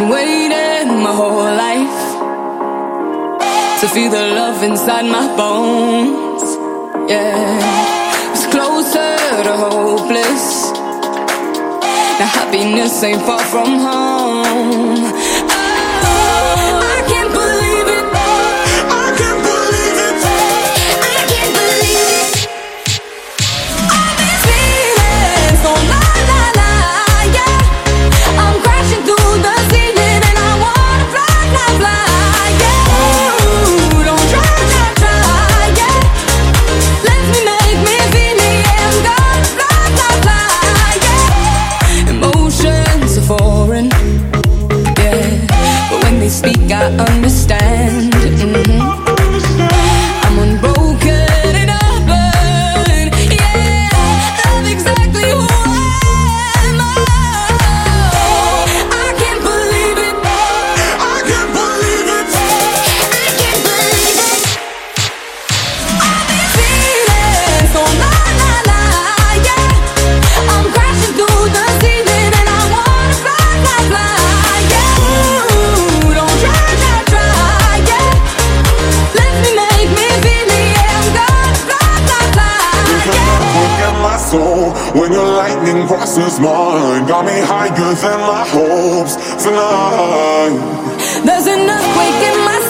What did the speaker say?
Been waiting my whole life to feel the love inside my bones. Yeah, it's closer to hopeless. Now happiness ain't far from home. speak, I understand. When your lightning crosses mine Got me higher than my hopes tonight. There's an earthquake in my